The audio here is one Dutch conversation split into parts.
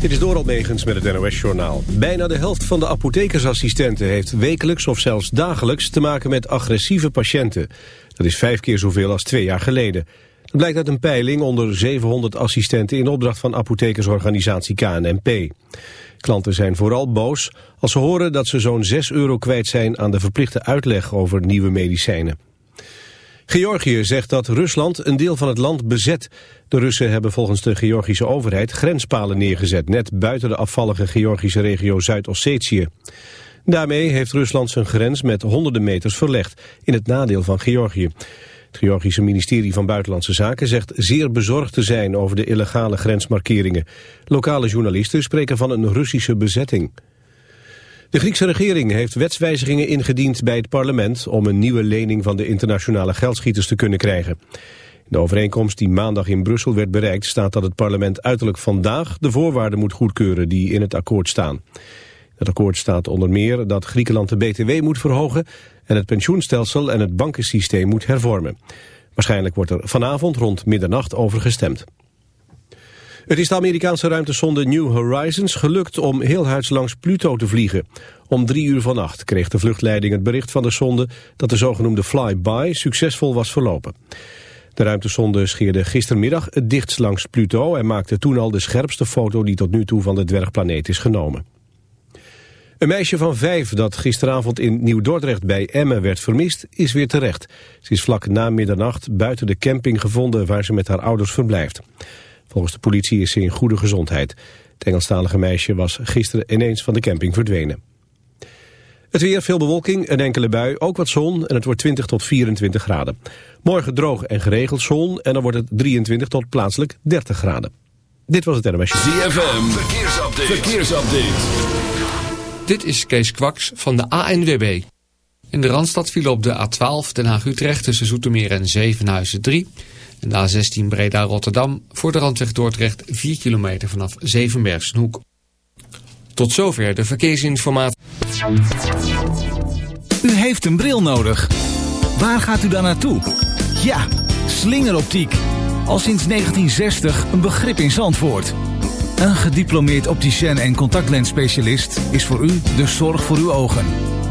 Dit is Doral Megens met het NOS-journaal. Bijna de helft van de apothekersassistenten heeft wekelijks of zelfs dagelijks te maken met agressieve patiënten. Dat is vijf keer zoveel als twee jaar geleden. Dat blijkt uit een peiling onder 700 assistenten in opdracht van apothekersorganisatie KNMP. Klanten zijn vooral boos als ze horen dat ze zo'n 6 euro kwijt zijn aan de verplichte uitleg over nieuwe medicijnen. Georgië zegt dat Rusland een deel van het land bezet. De Russen hebben volgens de Georgische overheid grenspalen neergezet... net buiten de afvallige Georgische regio Zuid-Ossetië. Daarmee heeft Rusland zijn grens met honderden meters verlegd... in het nadeel van Georgië. Het Georgische ministerie van Buitenlandse Zaken zegt zeer bezorgd te zijn... over de illegale grensmarkeringen. Lokale journalisten spreken van een Russische bezetting. De Griekse regering heeft wetswijzigingen ingediend bij het parlement... om een nieuwe lening van de internationale geldschieters te kunnen krijgen. In de overeenkomst die maandag in Brussel werd bereikt... staat dat het parlement uiterlijk vandaag de voorwaarden moet goedkeuren... die in het akkoord staan. Het akkoord staat onder meer dat Griekenland de BTW moet verhogen... en het pensioenstelsel en het bankensysteem moet hervormen. Waarschijnlijk wordt er vanavond rond middernacht over gestemd. Het is de Amerikaanse ruimtesonde New Horizons gelukt om heel langs Pluto te vliegen. Om drie uur vannacht kreeg de vluchtleiding het bericht van de sonde dat de zogenoemde flyby succesvol was verlopen. De ruimtesonde scheerde gistermiddag het dichtst langs Pluto en maakte toen al de scherpste foto die tot nu toe van de dwergplaneet is genomen. Een meisje van vijf dat gisteravond in Nieuw-Dordrecht bij Emmen werd vermist, is weer terecht. Ze is vlak na middernacht buiten de camping gevonden waar ze met haar ouders verblijft. Volgens de politie is ze in goede gezondheid. Het Engelstalige meisje was gisteren ineens van de camping verdwenen. Het weer, veel bewolking, een enkele bui, ook wat zon en het wordt 20 tot 24 graden. Morgen droog en geregeld zon en dan wordt het 23 tot plaatselijk 30 graden. Dit was het NMS. ZFM, verkeersupdate. verkeersupdate. Dit is Kees Kwaks van de ANWB. In de Randstad viel op de A12 Den Haag-Utrecht tussen Zoetermeer en Zevenhuizen 3... En de A16 Breda-Rotterdam voor de randweg Dordrecht 4 kilometer vanaf Zevenbergsenhoek. Tot zover de verkeersinformatie. U heeft een bril nodig. Waar gaat u dan naartoe? Ja, slingeroptiek. Al sinds 1960 een begrip in Zandvoort. Een gediplomeerd opticien en contactlensspecialist is voor u de zorg voor uw ogen.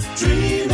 dreaming.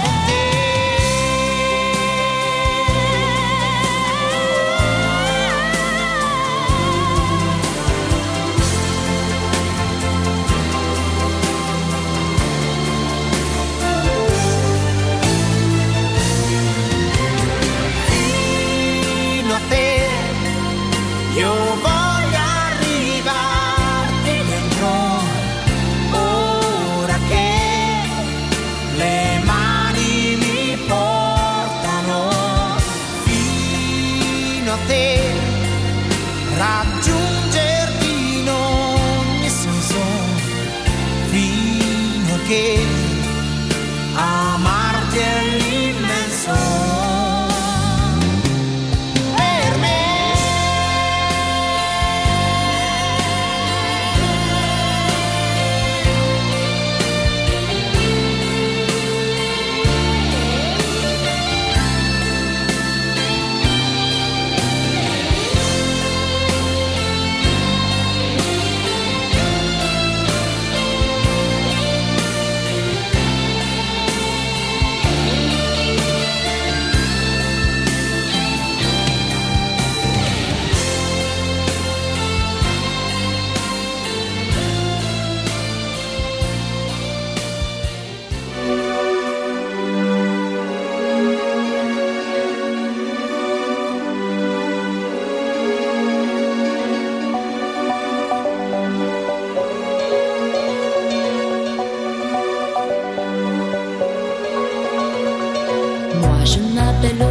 de.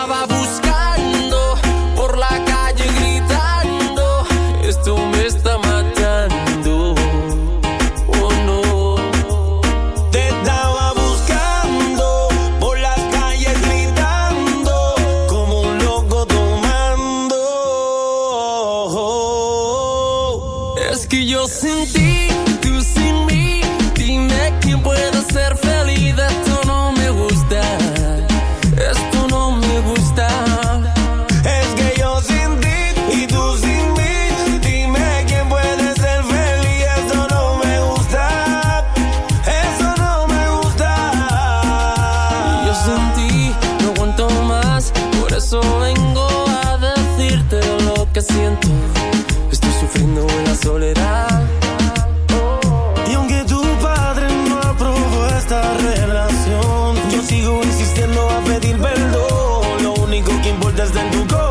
sigo insistiendo a pedir perdón. Lo único que importa es en tu corazón.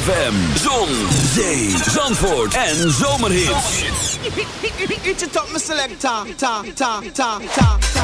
ZFM, zon, zee, zandvoort en zomerhits. Eat it up, my selector. Ta, ta, ta, ta, ta.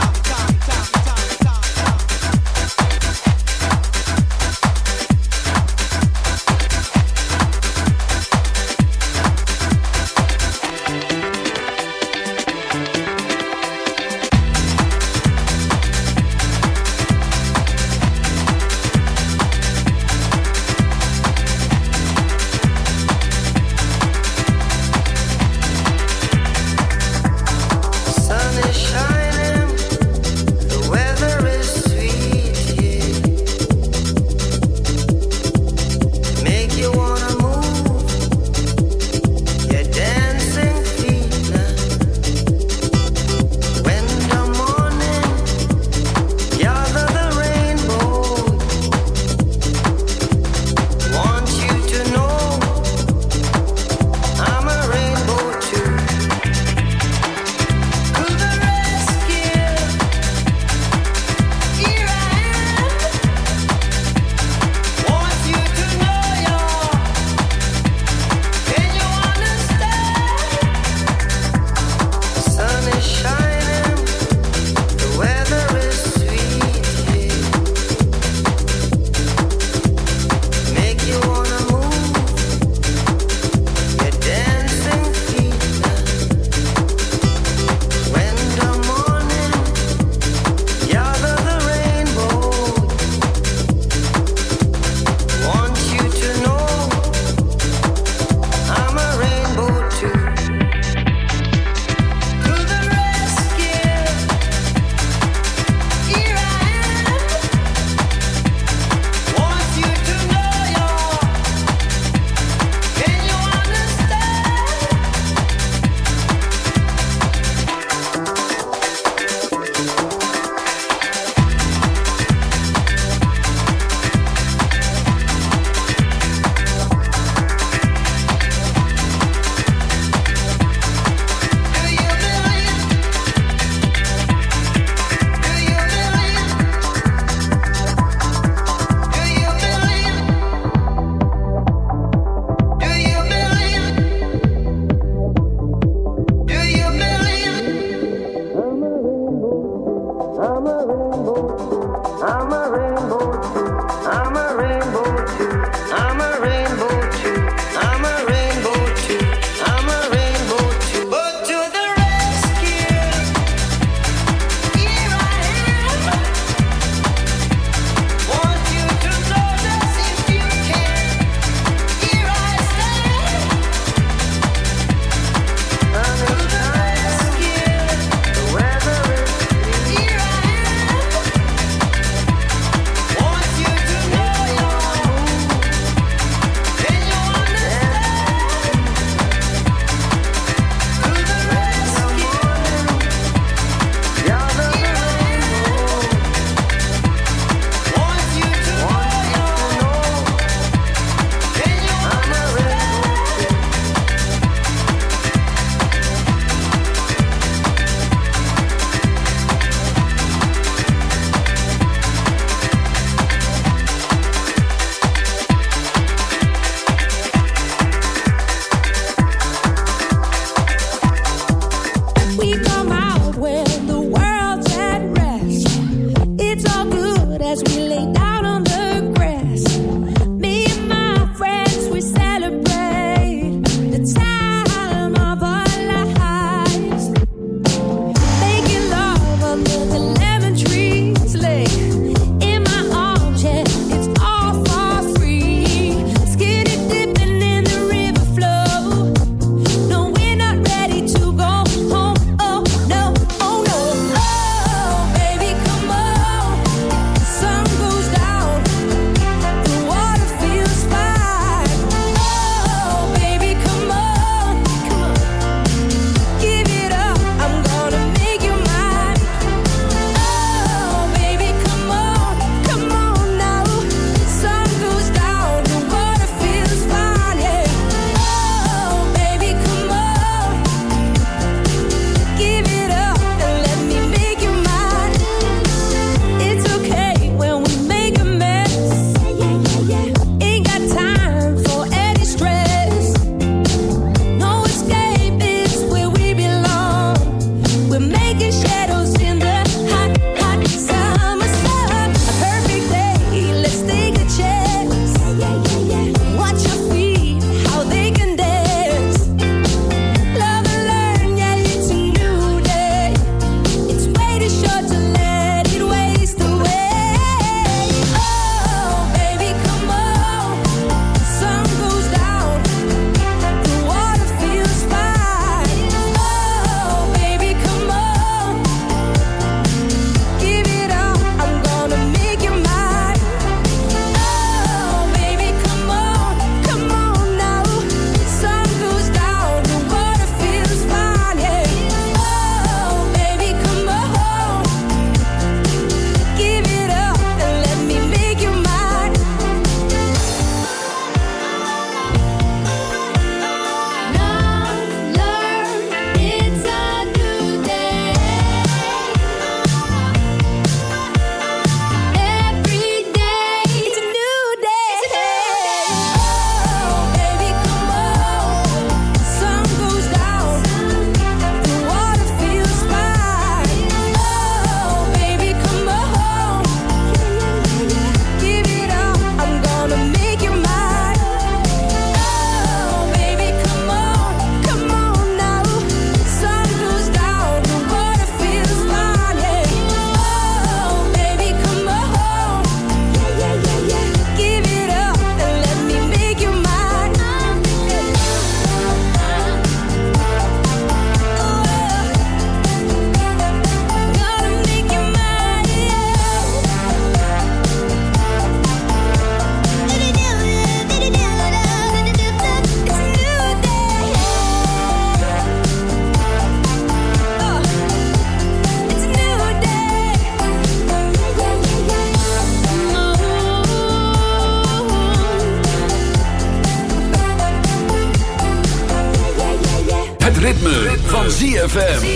ZFM.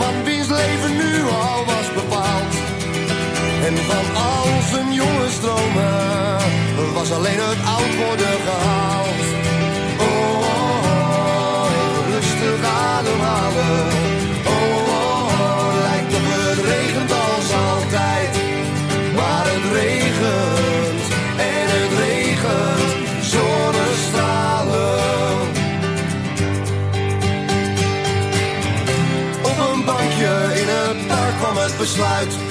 Van al zijn jonge stromen was alleen het oud worden gehaald. Oh, oh, oh rustig ademhalen. Oh, oh, oh, lijkt op het regent als altijd. Maar het regent en het regent zonnestralen. Op een bankje in het park kwam het besluit.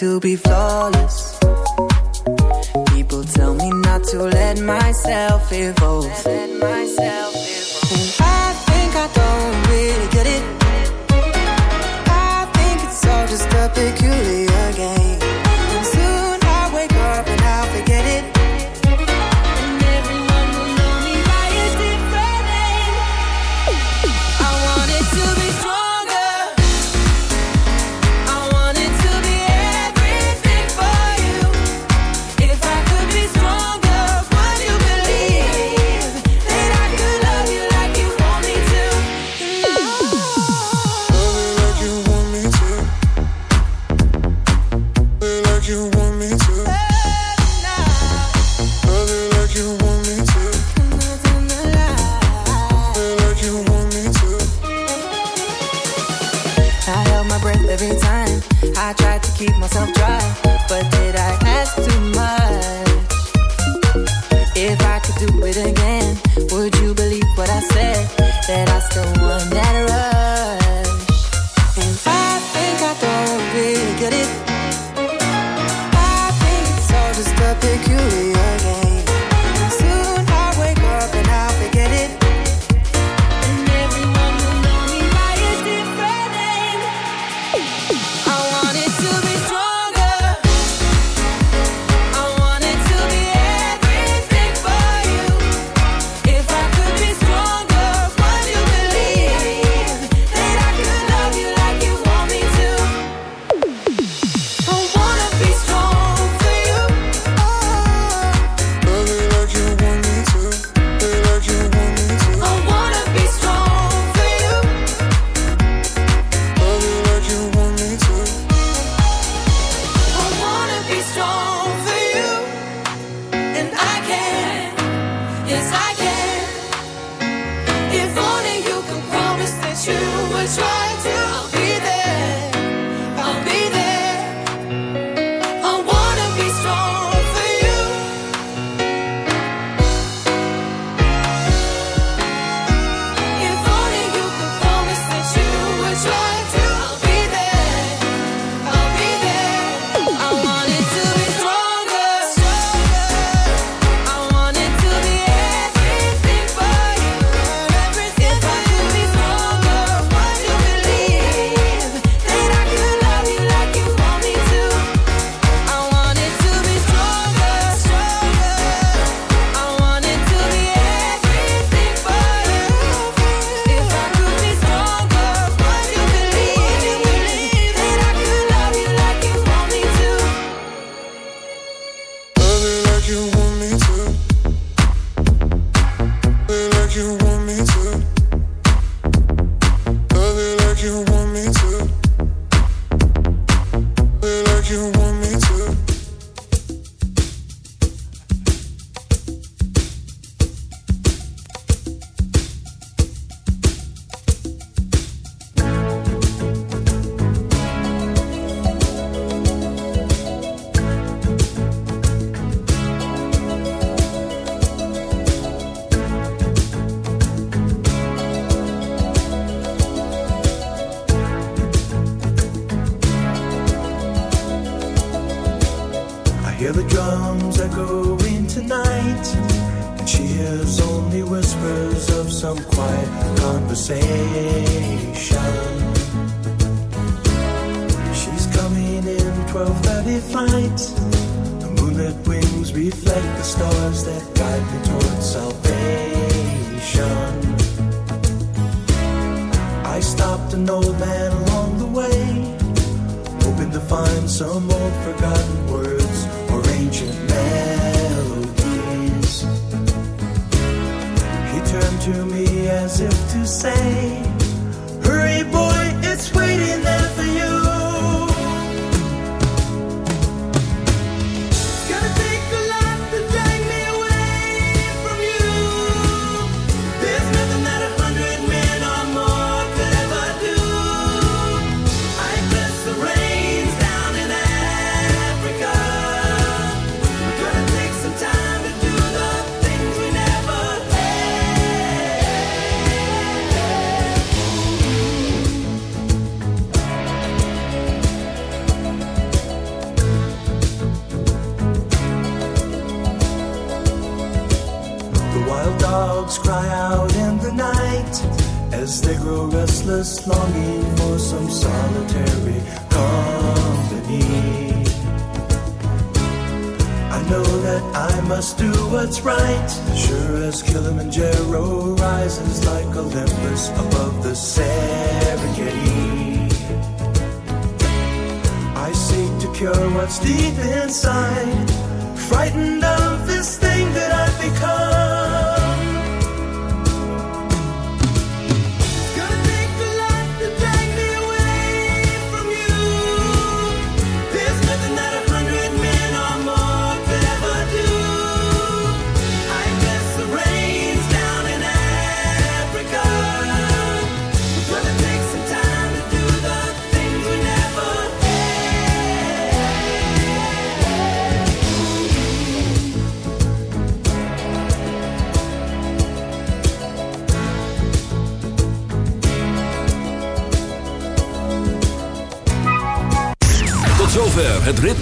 To be flawless. Keep myself